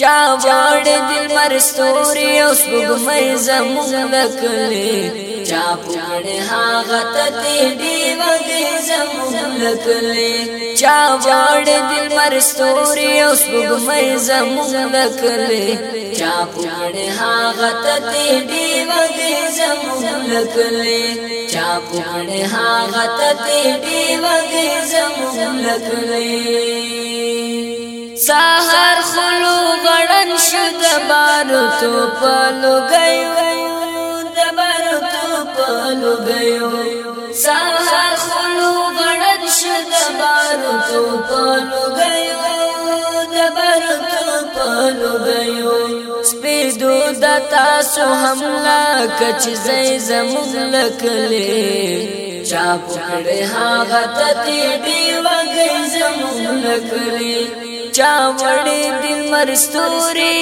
چا وړ دل مرستوري اوس وګمای زمونږ کلی چا پوړ هاغه ته دی وګي زمونږ کلی چا وړ دل مرستوري اوس وګمای زمونږ کلی چا پوړ هاغه ته دی وګي زمونږ کلی چا پوړ هاغه ته دی وګي زمونږ کلی سحر خلو غړن شو د بارو تو پلو گئیو د بارو تو پلو گئیو سحر خلو غړن شو د بارو تو پلو گئیو د بارو تو پلو گئیو سپیدو د تاسو حمله کچ زې زمون لکلې چا پکړه هغه ته دی وګي زمون کړی چا وړې د مرستوري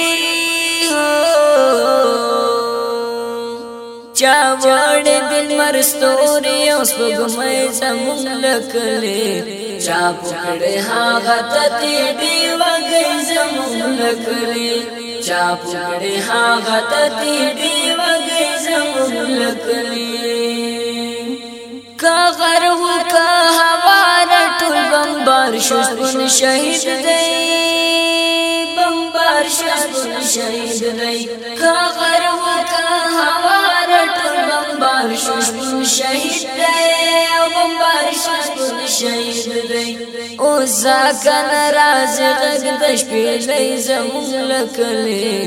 چا وړې د مرستوري اوس په ګمې زمون لکلې چا پکړې هغه تتی دی وګې زمون لکلې چا پکړې هغه تتی دی وګې زمون لکلې کا غر هو بمبار شسپن شهید دی بمبار شسپن شهید دی کا غر و کا هوار ټول بمبار شسپن شهید دی او بمبار شسپن شهید دی او ځکه ناراض غږ د شپې لای زمون لکلې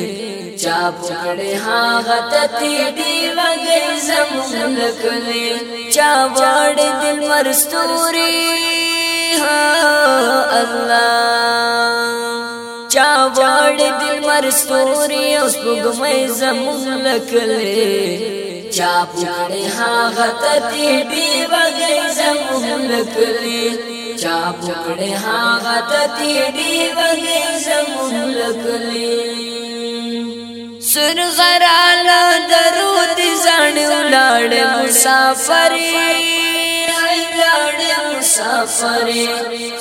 چاپ کړي هاغه تتی دی وګي زمون لکلې چا وړ دل مرستوري الله چا وړ دل مر ستوري اوس وګمې زمون لکلې چا پوړې ها غت دې بي وګې زمون لکلې چا پوړې ها غت دې بي وګې زمون لکلې سر غرال درود ځان ولاړ مسافر ای لاړ مسافر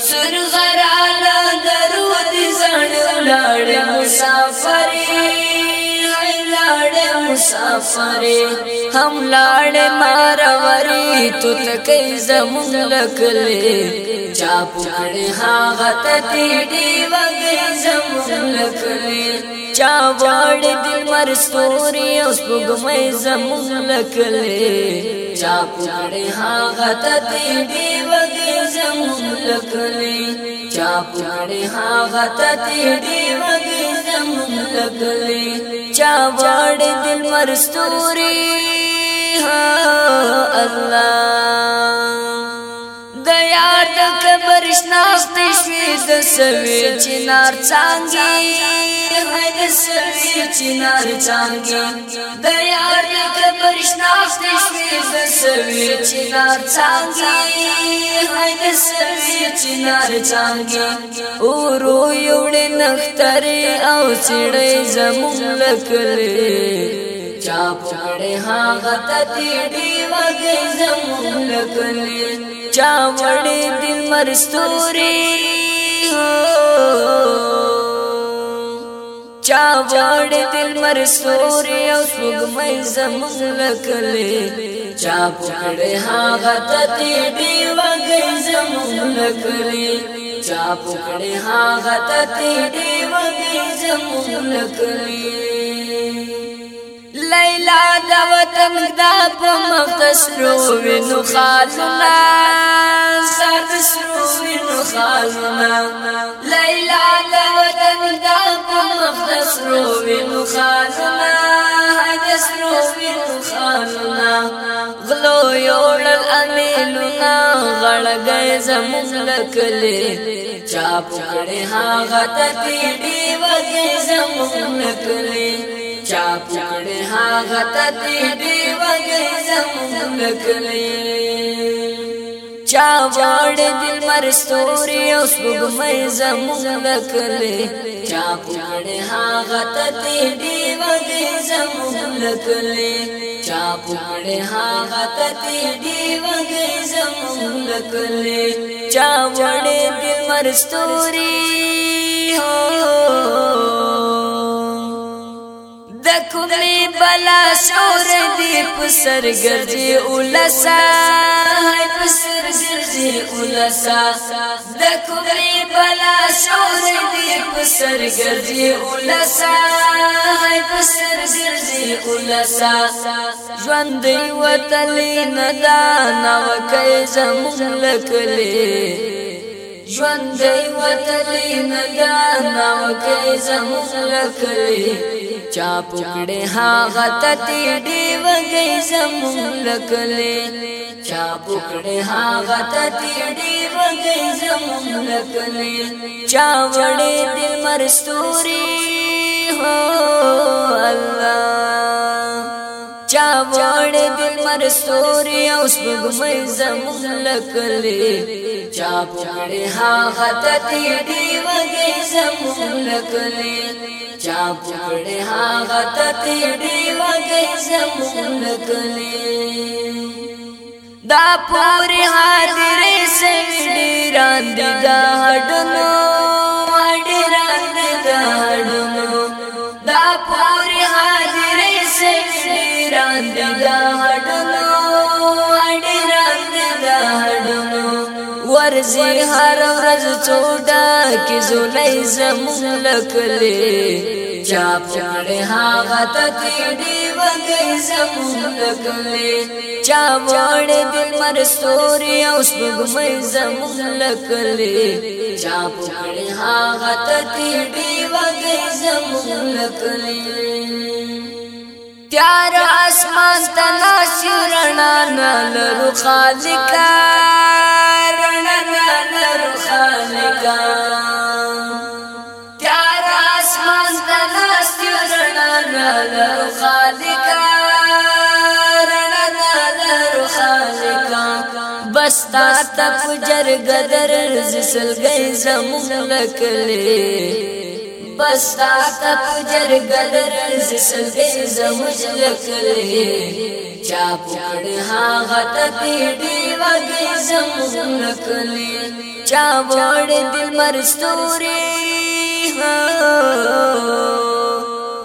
سر غراله درود زړ لاړ مسافر لاړ مسافر هم لاړ مار وری تو تکي زمون لکلې چا پکړې ها غت دې وګې زمون لکلې چا واړ دل مر ستوري اوس وګمې زمون لکلې چا پړې ها غت دې دیو لګلې چا پړې هغه ته دې وګي زمون لګلې چا وړ دل مرستوري ها الله د یار د قبر شناخت شوي د سوي چنار څنګه है سرزی چنار چانگی دیار لکه پرشناخت شوی بسوی چنار چانگی ہے سرزی چنار چانگی او رو یوڑی نختری او چڑی زمون لکلی چاپ کړه هغه تتی دی وګي زمون لکلی چا وړې دل مرستوري چا وړ دل مر سور او سګمې زمون لکلې چا پکړې هاغه تتی دی وګې زمون لکلې چا پکړې هاغه تتی دی وګې زمون لکلې دا د وطن د په مخسرو وینو خالنا سر سرو وینو خالنا لیلا د وطن د په مخسرو وینو خالنا سرو وینو خالنا غلو یوړل امیلونا غړګې زمونږ کلی چاپ کړي هاغه ته دی وږي زمونږ کلی چا پکړې ها غته دې وګي زمون لکلې چا وړ دل مر ستوري اوس وګمې زمون لکلې چا پکړې ها غته دې وګي زمون لکلې چا پکړې ها غته دې وګي زمون لکلې چا وړ دل مر ستوري هو د کومې بلا شور دی پسر ګرځي ولسا پسر ګرځي ولسا د کومې بلا شور دی پسر ګرځي ولسا پسر ګرځي ولسا ژوند دی وتل نه دا نو کای زمون لکلي ژوند دی وتل نه دا نو کای زمون لکلي چا پکړې هاغه تتی دی وګي زمون لکلې چا پکړې هاغه تتی دی وګي زمون لکلې چا وړې دل مرستوري هو الله چا وړې د مرستوري او سپګمې زموږ لکلې چا پکړې ها غتتې دی وګې زموږ لکلې چا پکړې ها غتتې دی وګې زموږ لکلې دا پورې حاضرې سې ډیران دي دا هډنو ورزي هر ورځ چوډا کې زولای زمون لکلې چاپ چړې هغه تکي دی وګي زمون لکلې چا وړې دل مر سوري اوس وګمې زمون لکلې چاپ چړې هغه تکي دی وګي زمون لکلې تیار اسمان تنا شرنا نل خالقا لګم تیار اسمان د ناستي رڼا له خالقا رڼا د خالقا بس تا تپ جرګ درز سلګي زمون لکلي بستا تپ جرگل رز سبی زمج لکلی چاپ کڑ ہاں غطت دی وگی زمون لکلی چاوڑ دی مرستوری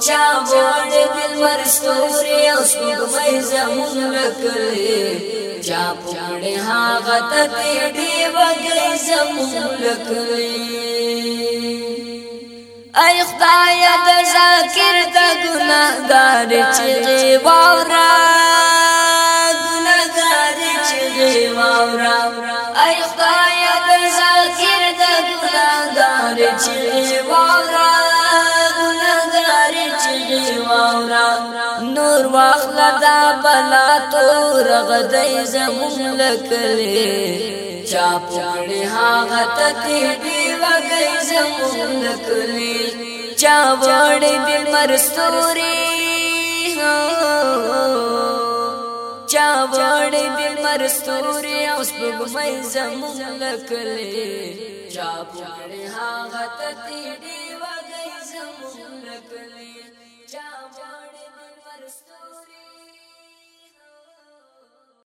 چاوڑ دی مرستوری اس مگمی زمون لکلی چاپ کڑ ہاں غطت دی وگی زمون لکلی ای خدایا د ذکر د ګناګار چغي واورا ګناګار چغي واورا ای خدایا د ذکر د ګناګار چغي واورا ګناګار چغي واورا نور واخلا دا بلا تور غدای زمون لکلې چا پکړې هغه تکي دی وګي زموږ کلی چا وړې دی مرستوري چا وړې دی مرستوري اوس په مې زموږ کلی چا پکړې هغه تکي دی